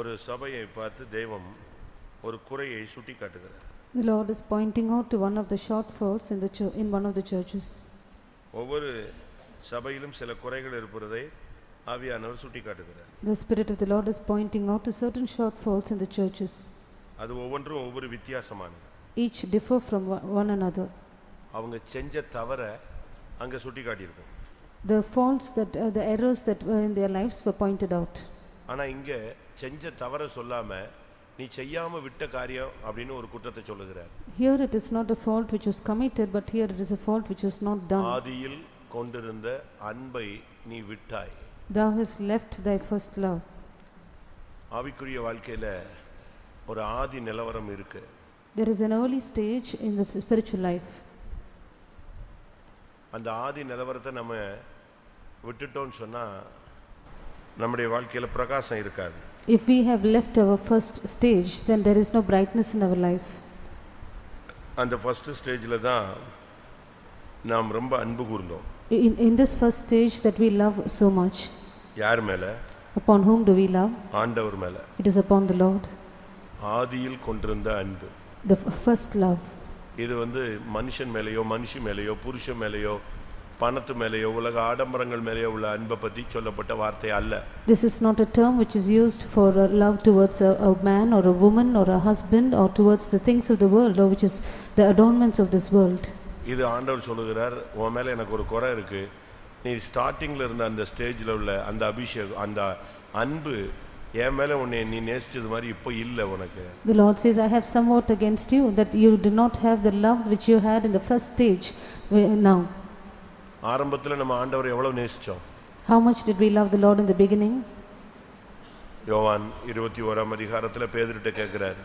ஒரு சபையை பார்த்து தெய்வம் ஒரு குறையை சுட்டி காட்டுகிறார் The Lord is pointing out to one of the shortfalls in the chur- in one of the churches. ஒவ்வொரு சபையிலும் சில குறைகள் இருப்பதை ஆவியானவர் சுட்டி காட்டுகிறார் The Spirit of the Lord is pointing out to certain shortfalls in the churches. அது ஒவ்வொன்றும் ஒவ்வொரு வித்தியாசமானது Each differ from one one another. அவங்க செஞ்ச தவற அங்க சுட்டி காட்டியிருக்கும் The faults that, uh, the errors that were in their lives were pointed out. ஆனா இங்க செஞ்ச தவற சொல்லாம நீ செய்யாம விட்ட காரியம் அப்படின்னு ஒரு குற்றத்தை சொல்லுகிறார் Here it is not a fault which was committed, but here it is a fault which was not done. ஆதியில் கொண்டிருந்த அன்பை நீ விட்டாய் Thou hast left thy first love. ஆவிக்குரிய வாழ்க்கையில ஒரு ஆதி நிலவரம் இருக்கு There is an early stage in the spiritual life. அந்த ஆதி நிலவரத்தை நம்ம விட்டுட்டோம்னு சொன்னா நம்முடைய வாழ்க்கையில பிரகாசம் இருக்காது If we have left our first stage, then there is no brightness in our life. அந்த ஃபர்ஸ்ட் ஸ்டேஜில் தான் நாம் ரொம்ப அன்பு கூர்ந்தோம் In, in this first stage that we love so much, யார் மேல upon whom do we love? ஆண்டவர் மேல It is upon the Lord. ஆதியில் கொண்டிருந்த அன்பு The f- first love. இது வந்து மனுஷன் மேலேயோ மனுஷி மேலேயோ புருஷன் மேலேயோ பணத்து மேலேயோ உலக ஆடம்பரங்கள் மேலேயோ உள்ள அன்பை பற்றி சொல்லப்பட்ட வார்த்தை அல்ல This is not a term which is used for uh, love towards a, a man or a woman or a husband or towards the things of the world or which is the adornments of this world. இது ஆண்டவர் சொல்லுகிறார் உன் மேலே எனக்கு ஒரு குறை இருக்கு நீ ஸ்டார்டிங்கில் இருந்த அந்த ஸ்டேஜில் உள்ள அந்த அபிஷேகம் அந்த அன்பு என் மேலே உன்னை நீ நேசிச்சது மாதிரி இப்போ இல்லை உனக்கு The Lord says, I have somewhat against you that you do not have the love which you had in the first stage uh, now. ஆரம்பத்தில் நம்ம ஆண்டவரை எவ்வளோ நேசித்தோம் How much did we love the Lord in the beginning? யோவான் இருபத்தி ஓராம் அதிகாரத்தில் பேதர்கிட்ட கேட்கிறார்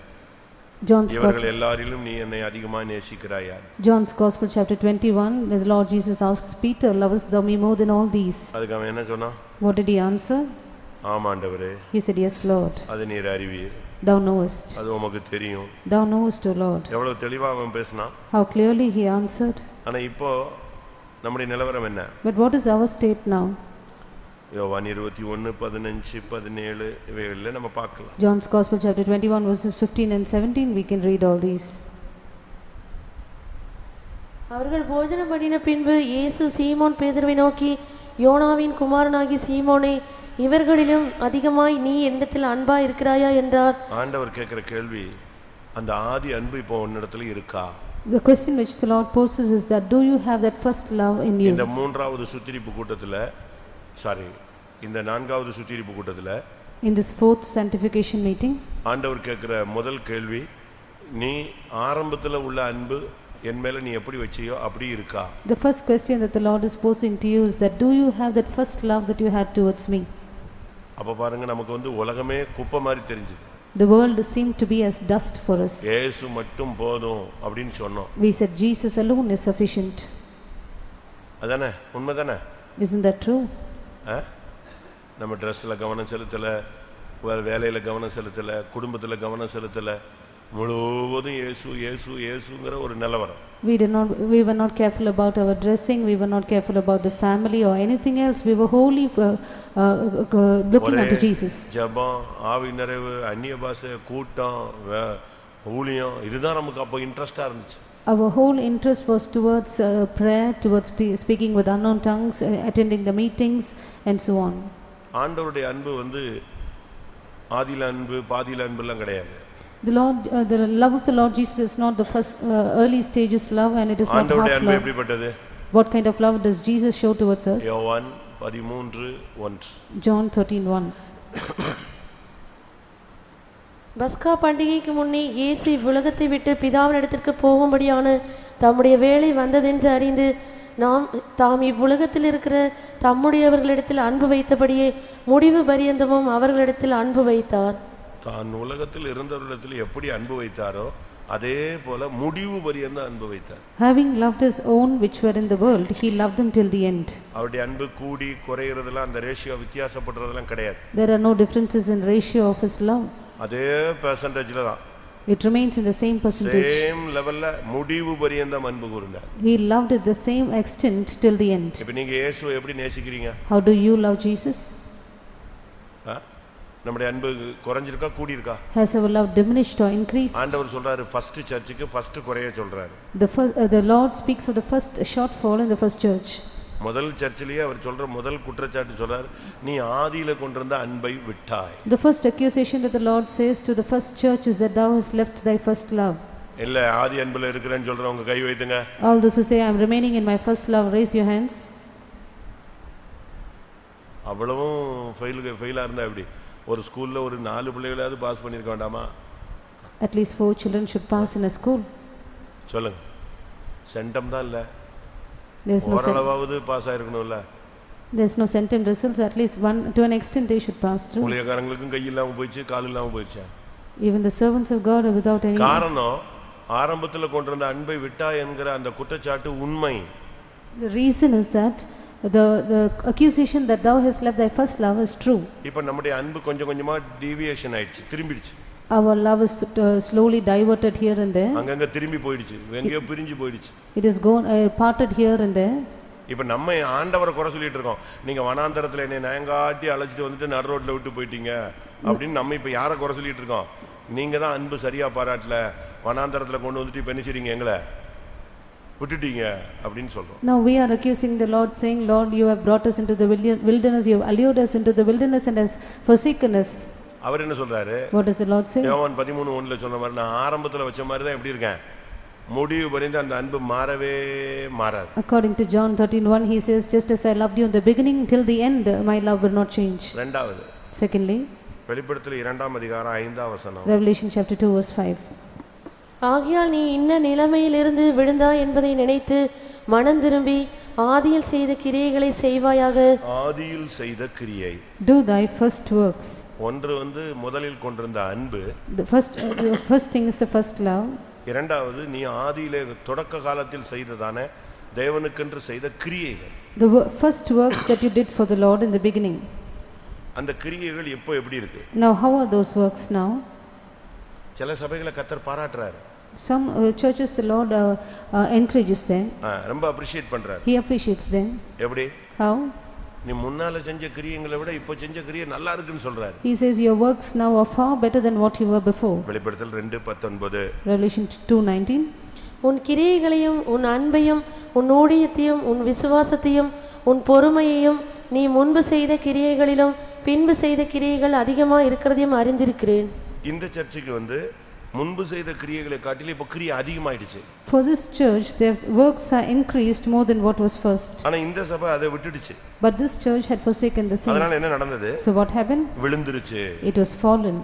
John's இவர்கள் Gospel, எல்லாரிலும் நீ என்னை அதிகமாக நேசிக்கிறாயா John's Gospel, chapter 21, the Lord Jesus asks Peter, Lovest thou me more than all these? அதுக்கு அவன் என்ன சொன்னான் What did he answer? ஆமாண்டவரே He said, Yes, Lord, அது நீர் அறிவீர் thou knowest. அது உமக்கு தெரியும் Thou knowest, O Lord. எவ்வளவு தெளிவா அவன் பேசினான் How clearly he answered. ஆனா இப்போ நம்முடைய நிலவரம் என்ன? But what is our state now? யோவான் இருபத்தி ஒன்று பதினஞ்சு பதினேழு இவைகளில் நம்ம பார்க்கலாம். John's Gospel, chapter 21, verses 15 and 17, we can read all these. அவர்கள் போஜனம் பண்ணின பின்பு இயேசு சீமோன் பேதுருவை நோக்கி யோனாவின் குமாரனாகி சீமோனே இவர்களிலும் அதிகமாய் நீ என்னிடத்தில் அன்பா இருக்கிறாயா என்றார். ஆண்டவர் கேட்குற கேள்வி அந்த ஆதி அன்பு இப்போ உன்னிடத்துல இருக்கா? The question which the Lord poses is that do you have that first love in இந்த you? மூன்றாவது சுத்திரிப்பு கூட்டத்தில் சாரி இந்த நான்காவது சுத்திரிப்பு கூட்டத்தில் In this fourth sanctification meeting, ஆண்டவர் கேட்குற முதல் கேள்வி நீ ஆரம்பத்தில் உள்ள அன்பு என் மேல நீ எப்படி வச்சியோ அப்படி இருக்கா the first question that the Lord is posing to you is that do you have that first love that you had towards me? அப்போ பாருங்க நமக்கு வந்து உலகமே குப்பை மாதிரி தெரிஞ்சுது The world seemed to be as dust for us. ஏசு மட்டும் போதும் அப்படின்னு சொன்னோம் We said Jesus alone is sufficient. அதானே உண்மைதானே Isn't that true? நம்ம ட்ரெஸ்ஸில் கவனம் செலுத்தலை வேலையில் கவனம் செலுத்தலை குடும்பத்தில் கவனம் செலுத்தலை முழுவதும் இயேசு இயேசு இயேசுங்கிற ஒரு நிலவரம் We did not, we were not careful about our dressing, we were not careful about the family or anything else. We were wholly uh, uh, uh, looking unto Jesus. ஜெபம் ஆவி நிறைவு அந்நிய பாஷை கூட்டம் ஊழியம் இதுதான் நமக்கு அப்போ இன்ட்ரெஸ்டாக இருந்துச்சு Our whole interest was towards uh, prayer, towards spe- speaking with unknown tongues, uh, attending the meetings, and so on. ஆண்டவருடைய அன்பு வந்து ஆதியில் அன்பு பாதியில் அன்புலாம் கிடையாது The Lord, uh, the love of the Lord Jesus is not the first uh, early stages love, and it is not ஆண்டவருடைய half அன்பு love. எப்படிப்பட்டது What kind of love does Jesus show towards us? யோவான் பதிமூன்று ஒன்று John 13:1. பஸ்கா பண்டிகைக்கு முன்னே இயேசு இவ்வுலகத்தை விட்டு பிதாவினிடத்திற்கு போகும்படியான தம்முடைய வேலை வந்ததென்று அறிந்து நாம் தாம் இவ்வுலகத்தில் இருக்கிற தம்முடையவர்களிடத்தில் அன்பு வைத்தபடியே முடிவு பரியந்தமும் அவர்களிடத்தில் அன்பு வைத்தார் தான் உலகத்தில் இருந்தவர்களிடத்தில் எப்படி அன்பு வைத்தாரோ அதே போல முடிவு பரியந்த அன்பு வைத்தார் Having loved his own which were in the world, he loved them till the end. அவருடைய அன்பு கூடி குறையிறதெல்லாம் அந்த ரேஷியோ வித்தியாசப்படுறதெல்லாம் கிடையாது There are no differences in ratio of his love. அதே பெர்சன்டேஜில் தான் It remains in the same percentage. Same லெவல்ல முடிவு பரியந்தம் அன்பு கூர்ந்தார் He loved it the same extent till the end. இப்போ நீங்க இயேசுவை எப்படி நேசிக்கிறீங்க How do you love Jesus? ஆ? நம்முடைய அன்பு குறைஞ்சிருக்கா கூடியிருக்கா Has our love diminished or increased? ஆண்டவர் சொல்றாரு ஃபர்ஸ்ட் சர்ச்சுக்கு ஃபர்ஸ்ட் குறைய சொல்றாரு The, first, uh, the Lord speaks of the first shortfall in the first church. முதல் சர்ச்சிலேயே அவர் சொல்ற முதல் குற்றச்சாட்டு சொல்றாரு நீ ஆதியில கொண்டிருந்த அன்பை விட்டாய் The first accusation that the Lord says to the first church is that thou hast left thy first love. இல்ல ஆதி அன்புல இருக்கிறேன்னு சொல்றவங்க கை வைத்துங்க All those who say, I am remaining in my first love, raise your hands. அவ்வளவும் ஃபெயிலுக்கு ஃபெயிலாக இருந்தா எப்படி ஒரு ஸ்கூல்ல ஒரு நாலு பிள்ளைகளாவது பாஸ் பண்ணியிருக்க வேண்டாமா At least four children should pass in a school. சொல்லுங்க சென்டம் தான் இல்லை There is no, cent- ஓரளவாவது பாஸ் ஆயிருக்கணும்ல there is no centum results, at least one, to an extent they should pass through. ஊழியக்காரங்களுக்கும் கை இல்லாம போயிடுச்சு கால் இல்லாம போயிடுச்சு Even the servants of God are without any. காரணம் ஆரம்பத்துல கொண்டிருந்த அன்பை விட்டா என்கிற அந்த குற்றச்சாட்டு உண்மை The reason is that the, the accusation that thou hast left thy first love is true. இப்ப நம்முடைய அன்பு கொஞ்சம் கொஞ்சமா டீவியேஷன் ஆயிடுச்சு திரும்பிடுச்சு Our love is uh, slowly diverted here and there. அங்கங்க திரும்பி போயிடுச்சு எங்கேயோ பிரிஞ்சு போயிடுச்சு It is gone, uh, parted here and there. இப்ப நம்ம ஆண்டவரை குறை சொல்லிட்டு இருக்கோம் நீங்க வனாந்தரத்துல என்னை நயங்காட்டி அழைச்சிட்டு வந்துட்டு நடு ரோட்ல விட்டு போயிட்டீங்க அப்படின்னு நம்ம இப்ப யாரை குறை சொல்லிட்டு இருக்கோம் நீங்க தான் அன்பு சரியா பாராட்டல வனாந்தரத்துல கொண்டு வந்துட்டு செய்றீங்க எங்களை விட்டுட்டீங்க அப்படின்னு சொல்றோம் Now we are accusing the Lord saying, Lord, you have brought us into the wilder- wilderness, you have allured us into the wilderness and has forsaken us. அவர் என்ன சொல்றாரு What does the Lord say? யோவான் பதிமூணு ஒண்ணுல சொன்ன மாதிரி நான் ஆரம்பத்துல வச்ச மாதிரி தான் எப்படி இருக்கேன் முடிவு பறிந்து அந்த அன்பு மாறவே மாறாது According to John 13:1, he says, Just as I loved you in the beginning, till the end, my love will not change. ரெண்டாவது Secondly, வெளிப்படுத்தல இரண்டாம் அதிகாரம் ஐந்தாம் வசனம் Revelation chapter 2, verse 5. ஆகையால் நீ இன்ன நிலைமையிலிருந்து விழுந்தாய் என்பதை நினைத்து மனம் திரும்பி ஆதியில் செய்த கிரியைகளை செய்வாயாக ஆதியில் செய்த கிரியை Do thy first works. ஒன்று வந்து முதலில் கொண்டிருந்த அன்பு The first, uh, the first thing is the first love. இரண்டாவது நீ ஆதியிலே தொடக்க காலத்தில் செய்ததான தேவனுக்கென்று செய்த கிரியைகள் The first works that you did for the Lord in the beginning. அந்த கிரியைகள் இப்போ எப்படி இருக்கு Now, how are those works now? சில சபைகளை கத்தர் பாராட்டுறாரு Some uh, churches, the Lord uh, uh, encourages them. ரொம்ப அப்ரிஷியேட் பண்றாரு He appreciates them. எப்படி How? நீ முன்னால செஞ்ச கிரியங்களை விட இப்போ செஞ்ச கிரியை நல்லா இருக்குன்னு சொல்றாரு He says, Your works now are far better than what you were before. வெளிப்படுத்தல் ரெண்டு பத்தொன்பது Revelation 2:19. உன் கிரியைகளையும் உன் அன்பையும் உன் ஊழியத்தையும் உன் விசுவாசத்தையும் உன் பொறுமையையும் நீ முன்பு செய்த கிரியைகளிலும் பின்பு செய்த கிரியைகள் அதிகமா இருக்கிறதையும் அறிந்திருக்கிறேன் இந்த சர்ச்சுக்கு வந்து முன்பு செய்த கிரியைகளை காட்டிலும் இப்போ கிரியை அதிகமாயிடுச்சு For this church, their works are increased more than what was first. ஆனா இந்த சபை அதை விட்டுடுச்சு But this church had forsaken the same. அதனால என்ன நடந்தது So what happened? விழுந்துருச்சு It was fallen.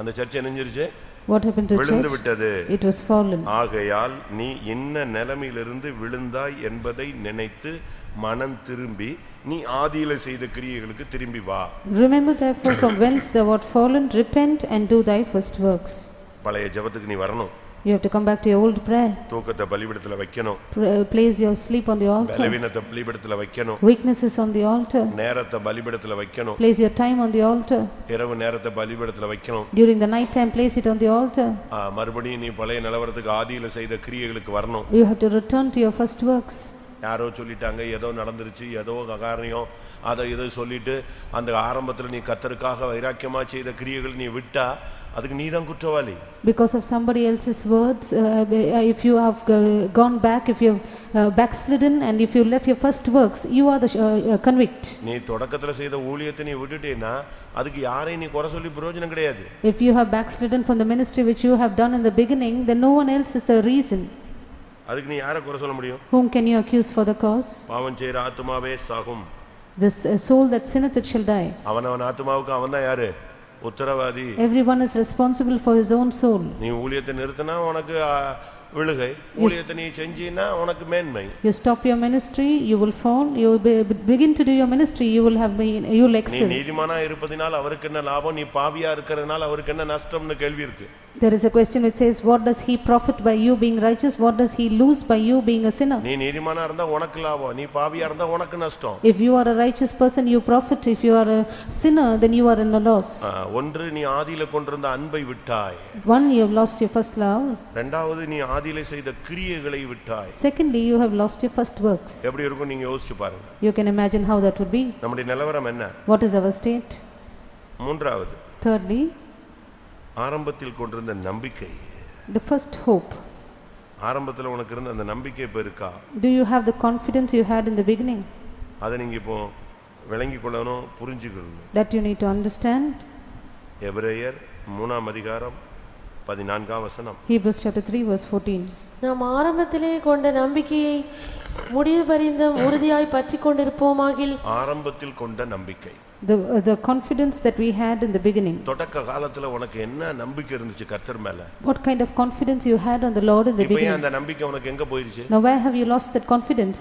அந்த சர்ச் என்னஞ்சிருச்சு What happened to விழுந்து church? விட்டது It was fallen. ஆகையால் நீ இன்ன நிலைமையிலிருந்து விழுந்தாய் என்பதை நினைத்து மனம் திரும்பி நீ ஆதியில செய்த கிரியைகளுக்கு திரும்பி வா Remember therefore from whence thou art fallen, repent and do thy first works. பழைய ஜெபத்துக்கு நீ வரணும் You have to come back to your old prayer. தூக்கத்தை பலிபிடத்துல வைக்கணும் Pr- Place your sleep on the altar. பலவீனத்தை பலிபிடத்துல வைக்கணும் Weaknesses on the altar. நேரத்தை பலிபிடத்துல வைக்கணும் Place your time on the altar. இரவு நேரத்தை பலிபிடத்துல வைக்கணும் During the night time, place it on the altar. மறுபடியும் நீ பழைய நிலவரத்துக்கு ஆதியில செய்த கிரியைகளுக்கு வரணும் You have to return to your first works. யாரோ சொல்லிட்டாங்க ஏதோ நடந்துருச்சு ஏதோ காரியம் அதை இதை சொல்லிட்டு அந்த ஆரம்பத்துல நீ கத்தருக்காக வைராக்கியமா செய்த கிரியைகள் நீ விட்டா அதுக்கு நீ தான் குற்றவாளி Because of somebody else's words, uh, if you have uh, gone back, if you have uh, backslidden, and if you left your first works, you are the sh- uh, uh, convict. நீ தொடக்கத்துல செய்த ஊழியத்தை நீ விட்டுட்டேன்னா அதுக்கு யாரையும் நீ குறை சொல்லி பிரயோஜனம் கிடையாது If you have backslidden from the ministry which you have done in the beginning, then no one else is the reason. அதுக்கு நீ யாரை குறை சொல்ல முடியும் Whom can you accuse for the cause? பாவம் செய்யற ஆத்துமாவே சாகும் This uh, soul that sinneth, it shall die. அவனவன் ஆத்துமாவுக்கு அவன் தான் யாரு உத்தரவாதி Everyone is responsible for his own soul. நீ ஊழியத்தை நிறுத்தினா உனக்கு விழுகை ஊழியத்தை நீ செஞ்சீன்னா உனக்கு மேன்மை You stop your ministry, you will fall. You will be, begin to do your ministry, you will have been, you will நீ excel. நீதிமானா இருப்பதினால் அவருக்கு என்ன லாபம் நீ பாவியா இருக்கிறதுனால அவருக்கு என்ன நஷ்டம்னு கேள்வி இருக்கு There is a question which says, What does he profit by you being righteous? What does he lose by you being a sinner? நீ நீதிமானா இருந்தா உனக்கு லாபம் நீ பாவியா இருந்தா உனக்கு நஷ்டம் If you are a righteous person, you profit. If you are a sinner, then you are in a loss. ஆ, ஒன்று நீ ஆதியில கொண்டிருந்த அன்பை விட்டாய் One, you have lost your first love. ரெண்டாவது நீ ஆதியில செய்த கிரியைகளை விட்டாய் Secondly, you have lost your first works. எப்படி இருக்கும் நீங்க யோசிச்சு பாருங்க You can imagine how that would be. நம்முடைய நிலவரம் என்ன What is our state? மூன்றாவது Thirdly, ஆரம்பத்தில் கொண்டிருந்த நம்பிக்கை the first hope. ஆரம்பத்தில் உனக்கு இருந்த அந்த நம்பிக்கை இப்போ இருக்கா Do you have the confidence you had in the beginning? அதை நீங்க இப்போ விளங்கி கொள்ளணும் புரிஞ்சுக்கணும் That you need to understand. எபிரேயர் மூணாம் அதிகாரம் பதினான்காம் வசனம் Hebrews chapter 3 verse 14. நாம் ஆரம்பத்திலே கொண்ட நம்பிக்கையை முடிவு பரிந்தும் உறுதியாய் பற்றி கொண்டிருப்போமாகில் ஆரம்பத்தில் கொண்ட நம்பிக்கை The, uh, the confidence that we had in the beginning. தொடக்க காலத்துல உனக்கு என்ன நம்பிக்கை இருந்துச்சு கர்த்தர் மேல What kind of confidence you had on the Lord in the இப்ப beginning. அந்த நம்பிக்கை உனக்கு எங்க போயிருச்சு Now where have you lost that confidence?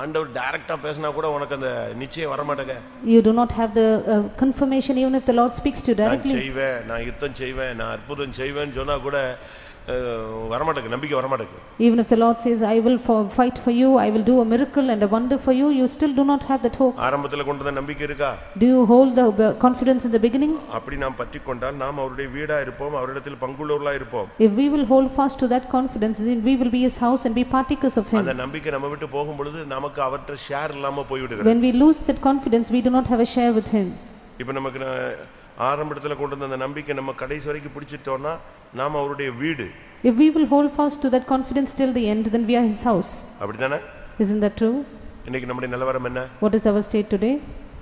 ஆண்டவர் டைரக்டா பேசினா கூட உனக்கு அந்த நிச்சயம் வரமாட்டேங்க You do not have the uh, confirmation even if the Lord speaks to you நான் directly. செய்வேன் நான் யுத்தம் செய்வேன் நான் அற்புதம் செய்வேன்னு சொன்னா கூட அஹ், வரமாட்டேங்க நம்பிக்கை வரமாட்டேங்க Even if the Lord says, I will for, fight for you, I will do a miracle and a wonder for you, you still do not have that hope. ஆரம்பத்துல கொண்டு வந்த நம்பிக்கை இருக்கா Do you hold the uh, confidence in the beginning? அப்படி நாம் பற்றி கொண்டால் நாம் அவருடைய வீடா இருப்போம் அவரிடத்தில் பங்குள்ளவர்களா இருப்போம் If we will hold fast to that confidence, then we will be his house and be partakers of him. அந்த நம்பிக்கை நம்ம விட்டு போகும் பொழுது நமக்கு அவற்றை ஷேர் இல்லாம போய்விடுகிறது When we lose that confidence, we do not have a share with him. இப்ப நமக்கு ஆரம்பத்துல கொண்டு வந்த அந்த நம்பிக்கை நம்ம கடைசி வரைக்கும் பிடிச்சிட்டோம்னா நாம் அவருடைய வீடு If we will hold fast to that confidence till the end, then we are his house. அப்படித்தானே Isn't that true? இன்னைக்கு நம்முடைய நிலவரம் என்ன What is our state today?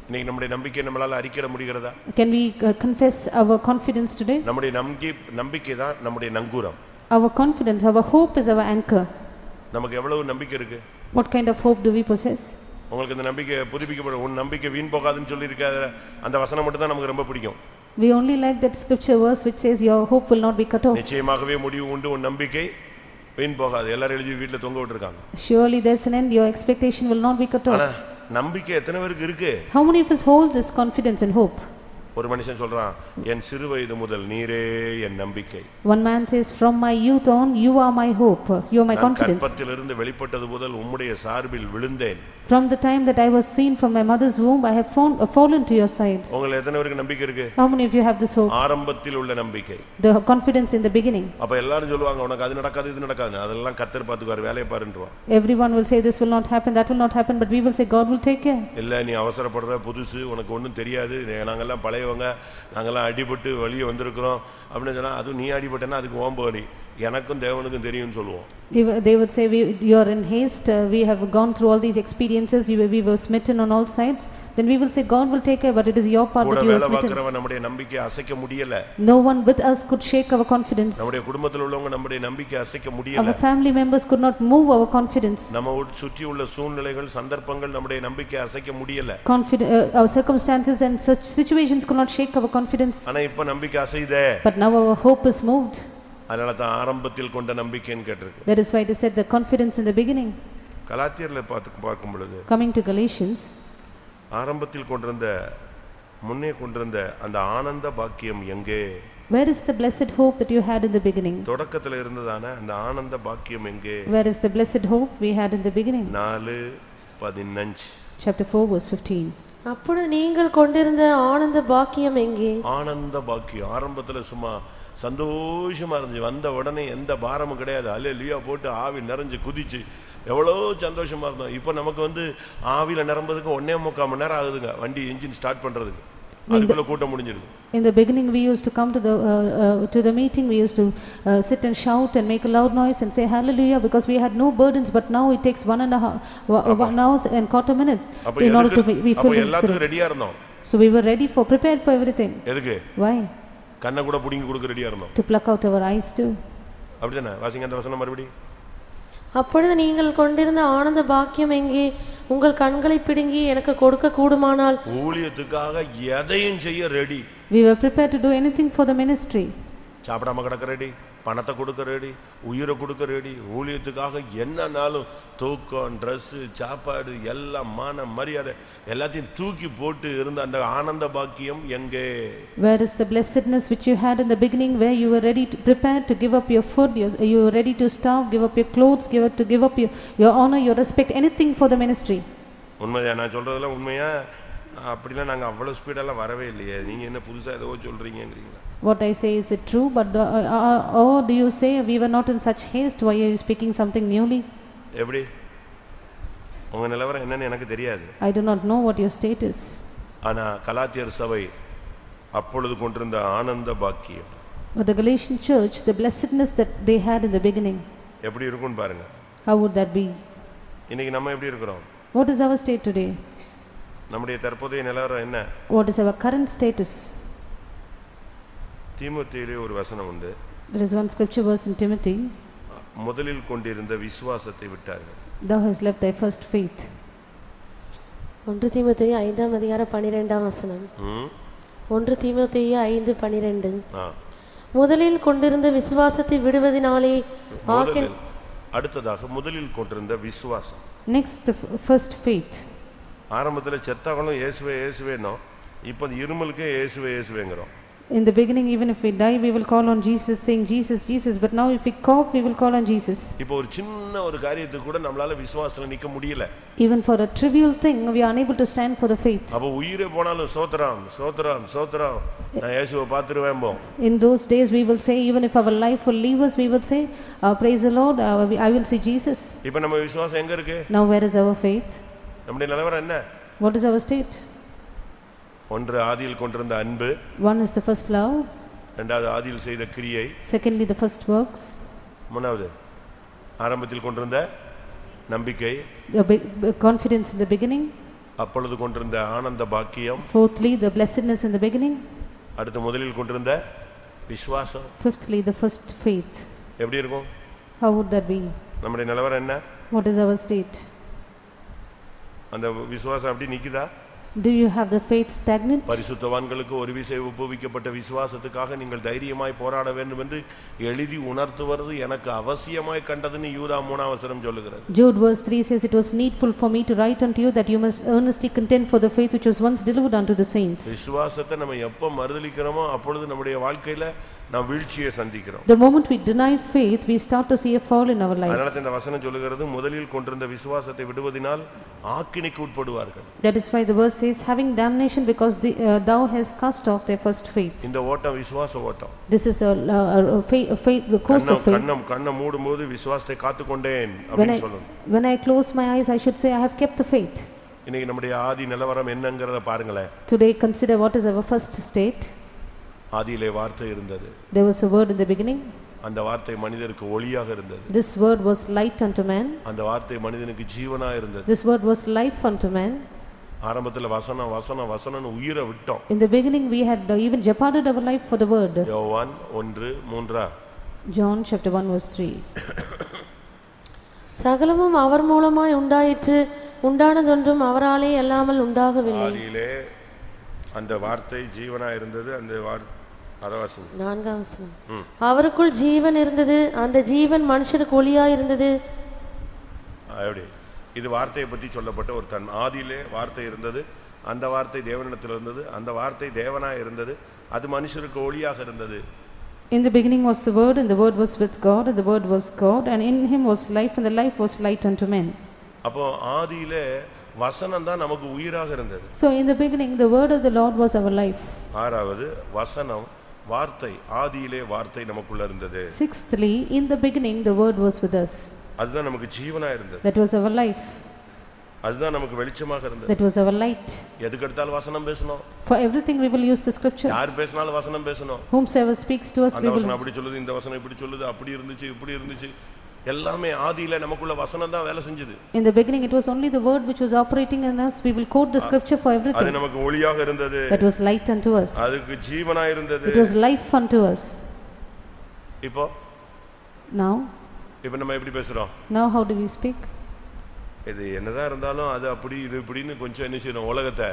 இன்னைக்கு நம்முடைய நம்பிக்கை நம்மளால அறிக்கிட முடிகிறதா Can we uh, confess our confidence today? நம்முடைய நம்பிக்கை நம்பிக்கை தான் நம்முடைய நங்கூரம் Our confidence, our hope is our anchor. நமக்கு எவ்வளவு நம்பிக்கை இருக்கு What kind of hope do we possess? உங்களுக்கு இந்த நம்பிக்கை புதுப்பிக்கப்படும் உன் நம்பிக்கை வீண் போகாதுன்னு சொல்லியிருக்க அந்த வசனம் மட்டும் தான் நமக்கு ரொம்ப பிடிக்கும் We only like that scripture verse which says, Your hope will not be cut off. நிச்சயமாகவே முடிவு உண்டு உன் நம்பிக்கை வீண் போகாது எல்லாரும் எழுதி வீட்டுல தொங்க விட்டுருக்காங்க Surely there's an end, your expectation will not be cut off. நம்பிக்கை எத்தனை பேருக்கு இருக்கு How many of us hold this confidence and hope? ஒரு மனுஷன் சொல்றான் என் சிறு வயது முதல் நீரே என் நம்பிக்கை One man says, From my youth on, you are my hope, you are my நான் confidence. கற்பத்திலிருந்து வெளிப்பட்டது முதல் உம்முடைய சார்பில் விழுந்தேன் From the time that I was seen from my mother's womb, I have found, uh, fallen to your side. உங்களை எத்தனை பேருக்கு நம்பிக்கை இருக்கு How many of you have this hope? ஆரம்பத்தில் உள்ள நம்பிக்கை The confidence in the beginning. அப்ப எல்லாரும் சொல்லுவாங்க உனக்கு அது நடக்காது இது நடக்காது அதெல்லாம் கத்தர் பார்த்துக்குவார் வேலையை பாருன்றான் Everyone will say, This will not happen, that will not happen, but we will say, God will take care. இல்ல நீ அவசரப்படுற புதுசு உனக்கு ஒன்றும் தெரியாது நே- நாங்கெல்லாம் பழையவங்க நாங்கள்லாம் அடிபட்டு வெளியே வந்திருக்கிறோம் அப்படின்னு சொன்னால் அதுவும் நீ அடிபட்டேன்னா அதுக்கு ஓம்ப எனக்கும் தேவனுக்கும் தெரியும்னு சொல்லுவோம் They would say, "We- You are in haste, uh, we have gone through all these experiences, you we were smitten on all sides. Then we will say, God will take care, but it is your part கூட that you are வேலை smitten. பார்க்கிறவன் நம்முடைய நம்பிக்கை அசைக்க முடியல No one with us could shake our confidence. நம்முடைய குடும்பத்தில் உள்ளவங்க நம்முடைய நம்பிக்கை அசைக்க Our முடியல family members could not move our confidence. நம்ம உட்- சுற்றி உள்ள சூழ்நிலைகள் சந்தர்ப்பங்கள் நம்முடைய நம்பிக்கை அசைக்க முடியல Confid- uh, Our circumstances and such situations could not shake our confidence. ஆனா இப்ப நம்பிக்கை அசைதே But now our hope is moved. அதனால தான் ஆரம்பத்தில் கொண்ட நம்பிக்கைன்னு கேட்டிருக்கு That is why it is said the confidence in the beginning. கலாத்தியர்ல பார்த்து பார்க்கும் பொழுது Coming to Galatians, ஆரம்பத்தில் கொண்டிருந்த முன்னே கொண்டிருந்த அந்த ஆனந்த பாக்கியம் எங்கே? Where is the blessed hope that you had in the beginning? தொடக்கத்துல இருந்ததான அந்த ஆனந்த பாக்கியம் எங்கே? Where is the blessed hope we had in the beginning? நாலு பதினஞ்சு. Chapter 4, verse 15. அப்பொழுது நீங்கள் கொண்டிருந்த ஆனந்த பாக்கியம் எங்கே? ஆனந்த பாக்கியம். ஆரம்பத்துல சும்மா சந்தோஷமா இருந்துச்சு. வந்த உடனே எந்த பாரமும் கிடையாது. அல்ல லியோ போட்டு ஆவி நிறைஞ்சு குதிச்சு எவ்வளோ சந்தோஷமா இருந்தோம் இப்போ நமக்கு வந்து ஆவியில நிரம்புறதுக்கு ஒன்னே முக்கால் மணி நேரம் ஆகுதுங்க வண்டி இன்ஜின் ஸ்டார்ட் பண்றதுக்கு அதுக்குள்ள கூட்டம் முடிஞ்சிருது In the beginning, we used to come to the, uh, uh, to the meeting, we used to uh, sit and shout and make a loud noise and say hallelujah because we had no burdens, but now it takes one and a half, one hour and quarter minute in order to be filled in spirit. ரெடியா இருந்தோம் So we were ready for, prepared for everything. எதுக்கு Why? கண்ணை கூட புடிங்கி கொடுக்க ரெடியா இருந்தோம் To pluck out our eyes too. அப்படிதானே வாசிங்க அந்த வசனம் மறுபடி அப்பொழுது நீங்கள் கொண்டிருந்த ஆனந்த பாக்கியம் எங்கே? உங்கள் கண்களை பிடுங்கி எனக்கு கொடுக்க கூடுமானால்? ஊழியத்துக்காக எதையும் செய்ய ready We were prepared to do anything for the ministry. சாப்பிடாம கிடக்க ரெடி பணத்தை கொடுக்க ரெடி உயிரை கொடுக்க ரெடி ஊழியத்துக்காக என்னன்னாலும் தூக்கம் ட்ரெஸ்ஸு சாப்பாடு எல்லாம் மான மரியாதை எல்லாத்தையும் தூக்கி போட்டு இருந்த அந்த ஆனந்த பாக்கியம் எங்கே Where is the blessedness which you had in the beginning, where you were ready to prepared to give up your food, you you were ready to starve, give up your clothes, give up to give up your, your honor, your respect, anything for the ministry. உண்மையா நான் சொல்றதெல்லாம் உண்மையா அப்படிலாம் நாங்கள் அவ்வளோ ஸ்பீடெல்லாம் வரவே இல்லையே நீங்கள் என்ன புதுசாக ஏதோ சொல்கிறீங்கிறீங்களா What I say, is it true? But uh, uh, or do you say we were not in such haste? Why are you speaking something newly? எப்படி உங்கள் நிலவரம் என்னன்னு எனக்கு தெரியாது I do not know what your state is. ஆனால் கலாத்தியர் சபை அப்பொழுது கொண்டிருந்த ஆனந்த பாக்கியம் But the Galatian church, the blessedness that they had in the beginning, எப்படி இருக்கும்னு பாருங்க how would that be? இன்னைக்கு நம்ம எப்படி இருக்கிறோம் What is our state today? நம்முடைய தற்போதைய நிலவரம் என்ன What is our current status? தீமோத்தேயிலே ஒரு வசனம் உண்டு There is one scripture verse in Timothy, முதலில் கொண்டிருந்த விசுவாசத்தை விட்டார்கள் Thou hast left thy first faith. ஒன்று தீமோத்தேயு ஐந்தாம் அதிகாரம் பனிரெண்டாம் வசனம்? ஒன்று தீமோத்தேயு ஐந்து பனிரெண்டு. முதலில் கொண்டிருந்த விசுவாசத்தை விடுவதினாலே அடுத்ததாக முதலில் கொண்டிருந்த விசுவாசம் Next, the f- first faith. ஆரம்பத்தில் செத்தவங்களும் இயேசுவே இயேசுவேனோ இப்போ இருமலுக்கே இயேசுவே இயேசுவேங்கிறோம் In the beginning, even if we die, we will call on Jesus, saying Jesus, Jesus. But now, if we cough, we will call on Jesus. இப்போ ஒரு சின்ன ஒரு காரியத்துக்கு கூட நம்மளால விசுவாசத்துல நிக்க முடியல Even for a trivial thing, we are unable to stand for the faith. அப்போ உயிரே போனாலும் சோத்திரம் சோத்திரம் சோத்திரம் நான் இயேசுவை பார்த்துருவேன் போ In those days, we will say, even if our life will leave us, we will say, uh, Praise the Lord, uh, I will see Jesus. இப்போ நம்ம விசுவாசம் எங்க இருக்கு Now, where is our faith? நம்முடைய நிலவரம் என்ன What is our state? ஒன்று ஆதியில் கொண்டிருந்த அன்பு One is the first love, ரெண்டாவது ஆதியில் செய்த கிரியை secondly, the first works, மூணாவது ஆரம்பத்தில் கொண்டிருந்த நம்பிக்கை confidence in the beginning, அப்பொழுது கொண்டிருந்த ஆனந்த பாக்கியம் fourthly, the blessedness in the beginning, அடுத்து முதலில் கொண்டிருந்த விசுவாசம் fifthly, the first faith. எப்படி இருக்கும் How would that be? நம்முடைய நிலவரம் என்ன What is our state? அந்த விசுவாசம் அப்படி நிக்குதா Do you have the faith stagnant? பரிசுத்தவான்களுக்கு ஒரு விசை ஒப்புவிக்கப்பட்ட விசுவாசத்துக்காக நீங்கள் தைரியமாய் போராட வேண்டும் என்று எழுதி உணர்த்துவது எனக்கு அவசியமாய் கண்டதுன்னு யூதா மூணாவசரம் சொல்லுகிறது Jude verse 3 says, It was needful for me to write unto you that you must earnestly contend for the faith which was once delivered unto the saints. விசுவாசத்தை நம்ம எப்ப மறுதலிக்கிறோமோ அப்பொழுது நம்முடைய வாழ்க்கையில நாம் வீழ்ச்சியை சந்திக்கிறோம் The moment we deny faith, we start to see a fall in our life. அதனால தான் இந்த வசனம் சொல்லுகிறது முதலில் கொண்டிருந்த விசுவாசத்தை விடுவதினால் ஆக்கினைக்கு உட்படுவார்கள் That is why the verse says, Having damnation because the, uh, thou hast cast off their first faith. இந்த ஓட்டம் விசுவாச ஓட்டம் This is a, a, a, faith, a faith, the course கண்ணம் of faith. கண்ணம் கண்ணை மூடும்போது விசுவாசத்தை காத்துக்கொண்டேன் When அப்படின்னு I, சொல்லணும் when I close my eyes, I should say, I have kept the faith. இன்னைக்கு நம்முடைய ஆதி நிலவரம் என்னங்கிறத பாருங்களேன் Today, consider what is our first state. ஆதியிலே வார்த்தை இருந்தது There was a word in the beginning. அந்த வார்த்தை மனிதருக்கு ஒளியாக இருந்தது This word was light unto man. அந்த வார்த்தை மனிதனுக்கு ஜீவனா இருந்தது This word was life unto man. ஆரம்பத்துல வசனம் வசனம் வசனம்னு உயிரை விட்டோம் In the beginning, we had even jeoparded our life for the word. யோவான் ஒன்று மூன்றா John chapter 1 verse 3. சகலமும் அவர் மூலமாய் உண்டாயிற்று உண்டானதொன்றும் அவராலே அல்லாமல் உண்டாகவில்லை ஆதியிலே அந்த வார்த்தை ஜீவனா இருந்தது அந்த வார் அரவாசம் நான்காம் வசனம். அவருக்குள் ஜீவன் இருந்தது அந்த ஜீவன் மனுஷருக்கு ஒளியாய் இருந்தது எப்படி? இது வார்த்தையை பற்றி சொல்லப்பட்ட ஒரு தன் ஆதியிலே வார்த்தை இருந்தது அந்த வார்த்தை தேவனிடத்தில் இருந்தது அந்த வார்த்தை தேவனா இருந்தது அது மனுஷருக்கு ஒளியாக இருந்தது. In the beginning was the Word, and the Word was with God, and the Word was God, and in him was life, and the life was light unto men. அப்போ ஆதியிலே வசனம் தான் நமக்கு உயிராக இருந்தது. So in the beginning, the Word of the Lord was our life. ஆறாவது வசனம் வார்த்தை ஆதியிலே வார்த்தை நமக்குள்ள இருந்தது Sixthly, in the beginning, the Word was with us. அதுதான் நமக்கு ஜீவனா இருந்தது That was our life. அதுதான் நமக்கு வெளிச்சமாக இருந்தது That was our light. எதுக்கு எடுத்தாலும் வசனம் பேசணும் For everything, we will use the scripture. யார் பேசினாலும் வசனம் பேசணும் Whomsoever speaks to us, we will. வசனம் அப்படி சொல்லுது இந்த வசனம் இப்படி சொல்லுது அப்படி இருந்துச்சு இப்படி இருந்துச்சு எல்லாமே ஆதியில நமக்குள்ள வசனம் தான் வேலை செஞ்சது In the beginning, it was only the Word which was operating in us. We will quote the scripture for அது everything. நமக்கு ஒளியாக இருந்தது That was light unto us. அதுக்கு ஜீவனா இருந்தது It was life unto us. இப்போ Now, இப்போ நம்ம எப்படி பேசுறோம் now how do we speak? இது என்னதான் இருந்தாலும் அது அப்படி இது இப்படின்னு கொஞ்சம் என்ன செய்யறோம் உலகத்தை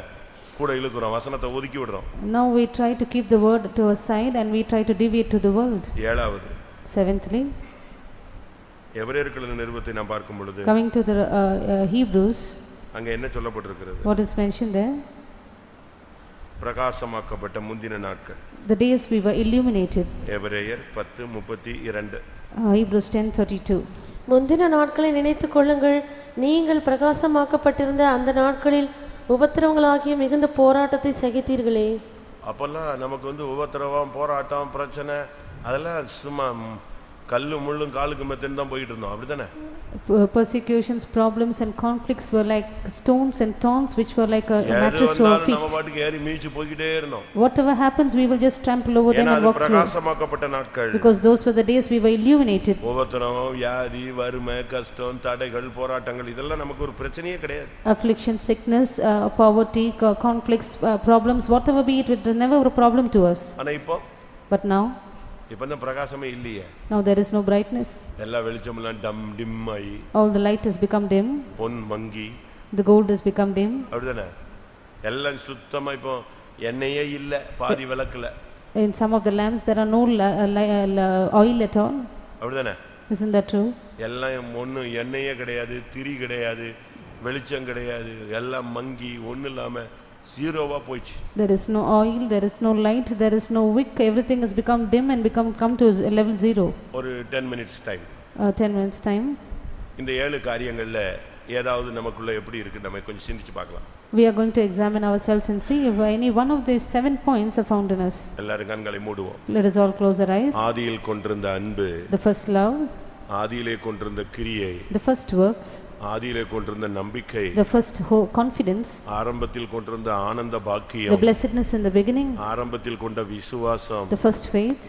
கூட இழுக்கிறோம் வசனத்தை ஒதுக்கி விடுறோம் Now we try to keep the word to a side and we try to deviate to the world. ஏழாவது Seventhly, எபிரேயர்களின் நிருபத்தை நாம் பார்க்கும் பொழுது coming to the uh, uh, Hebrews, அங்க என்ன சொல்லப்பட்டிருக்கிறது what is mentioned there? பிரகாசமாக்கப்பட்ட முந்தின நாட்கள் The days we were illuminated. எபிரேயர் பத்து முப்பத்தி இரண்டு Uh, Hebrews 10:32. முந்தின நாட்களை நினைத்துக் கொள்ளுங்கள் நீங்கள் பிரகாசமாக்கப்பட்டிருந்த அந்த நாட்களில் உபத்திரவங்களாகிய மிகுந்த போராட்டத்தை சகித்தீர்களே அப்பெல்லாம் நமக்கு வந்து உபத்திரவம் போராட்டம் பிரச்சனை அதெல்லாம் சும்மா ம், கல்லு முள்ளும் காலுக்கு மெத்தன்னு தான் போயிட்டு இருந்தோம் அப்படிதானே Per- Persecutions, problems and conflicts were like stones and thorns which were like a a எது mattress to our வந்தாலும் நம்ம feet. பாட்டுக்கு ஏறி மீச்சு போய்கிட்டே இருந்தோம் Whatever happens, we will just trample over them ஏன்னா and அது walk through. பிரகாசமாக்கப்பட்ட நாட்கள் Because those were the days we were illuminated. உபத்திரம் வியாதி வறுமை கஷ்டம் தடைகள் போராட்டங்கள் இதெல்லாம் நமக்கு ஒரு பிரச்சனையே கிடையாது Affliction, sickness, uh, poverty, co- conflicts, uh, problems, whatever be it, it was never a problem to us. ஆனா இப்போ But now, இப்ப இந்த பிரகாசமே இல்லையே now there is no brightness. எல்லா வெளிச்சமெல்லாம் டம் டிம் ஆகி All the light has become dim, பொன் மங்கி the gold has become dim. அப்படிதானே எல்லாம் சுத்தமா இப்போ எண்ணெயே இல்ல பாதி விளக்குல In some of the lamps, there are no uh, uh, oil at all. அப்படிதானே Isn't that true? எல்லாம் ஒண்ணு எண்ணெயே கிடையாது திரி கிடையாது வெளிச்சம் கிடையாது எல்லாம் மங்கி ஒண்ணு இல்லாம ஜீரோவா போயிடுச்சு There is no oil, there is no light, there is no wick, everything has become dim and become come to z- level zero. ஒரு ten minutes time Uh, 10 minutes time. இந்த ஏழு காரியங்கள்ல ஏதாவது நமக்குள்ள எப்படி இருக்கு நம்ம கொஞ்சம் சிந்திச்சு பார்க்கலாம் We are going to examine ourselves and see if any one of these seven points are found in us. எல்லாரும் கண்களை மூடுவோம் Let us all close our eyes. ஆதியில் கொண்டிருந்த அன்பு The first love, ஆதியிலே கொண்டிருந்த கிரியை the first works, ஆதியிலே கொண்டிருந்த நம்பிக்கை the first ho- confidence, ஆரம்பத்தில் கொண்டிருந்த ஆனந்த the பாக்கியம் blessedness in the beginning, ஆரம்பத்தில் கொண்ட விசுவாசம் the first faith,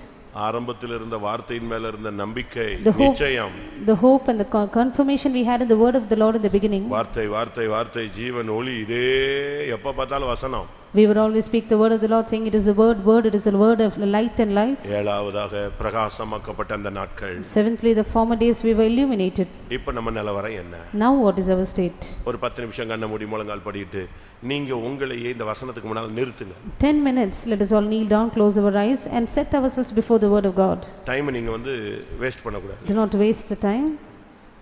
ஆரம்பத்தில் இருந்த வார்த்தையின் மேல இருந்த நம்பிக்கை The hope. நிச்சயம் the hope and the co- confirmation we had in the word of the Lord in the beginning. வார்த்தை வார்த்தை வார்த்தை ஜீவன் ஒளி இதே எப்ப பார்த்தாலும் வசனம் We would always speak the word of the Lord saying it is the word, word, it is the word of light and life. ஏழாவதாக பிரகாசமாக்கப்பட்ட அந்த நாட்கள் Seventhly, the former days we were illuminated. இப்ப நம்ம நிலவரம் என்ன Now what is our state? ஒரு பத்து நிமிஷம் கண்ண மூடி முழங்கால் படிட்டு நீங்க உங்களையே இந்த வசனத்துக்கு முன்னால் நிறுத்துங்க Ten minutes, let us all kneel down, close our eyes and set ourselves before the word of God. Time நீங்க வந்து வேஸ்ட் பண்ணக்கூடாது Do not waste the time.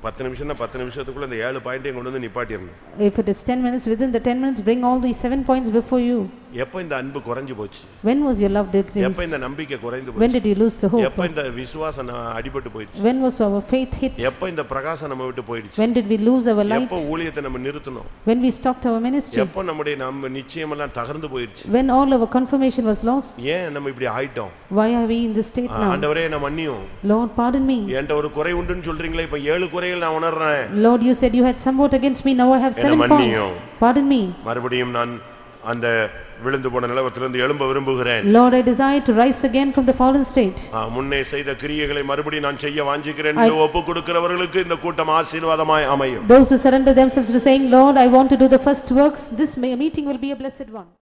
பத்து நிமிஷம்னா பத்து நிமிஷத்துக்குள்ள இந்த ஏழு பாயிண்டையும் கொண்டு வந்து நிப்பாட்டிடணும் If it is ten minutes, within the ten minutes, bring all these seven points before you. எப்ப இந்த அன்பு குறைஞ்சு போச்சு When was your love எப்ப decreased? இந்த நம்பிக்கை குறைந்து When போச்சு did you lose the hope? எப்ப இந்த விசுவாசம் அடிபட்டு போயிடுச்சு When was our faith hit? எப்ப இந்த பிரகாசம் நம்ம விட்டு போயிடுச்சு When did we lose our light? எப்ப ஊழியத்தை நம்ம நிறுத்தணும் When we stopped our ministry? எப்ப நம்முடைய நம்ம நிச்சயமெல்லாம் தகர்ந்து போயிடுச்சு When all our confirmation was lost? ஏன் நம்ம இப்படி ஆயிட்டோம் Why are we in this state now? ஆண்டவரே நான் மன்னியும் Lord, pardon me. என்கிட்ட ஒரு குறை உண்டுன்னு சொல்றீங்களே இப்ப ஏழு குறைகள் நான் உணர்றேன் Lord, you said you had somewhat against me, now I have seven points. Pardon me. மறுபடியும் நான் அந்த விழுந்து போன நிலவரத்திலிருந்து எழும்ப விரும்புகிறேன் Lord, I desire to rise again from the fallen state. முன்னே செய்த கிரியைகளை மறுபடியும் நான் செய்ய வாஞ்சிக்கிறேன் என்று ஒப்பு கொடுக்கிறவர்களுக்கு இந்த கூட்டம் ஆசீர்வாதமாய் அமையும் Those who surrender themselves to saying, Lord, I want to do the first works, this meeting will be a blessed one.